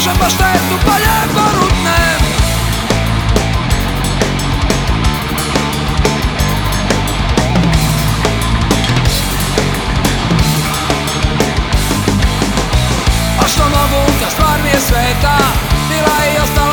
Kažem baš te polje pa pa gorutne A što je sveta. Bila i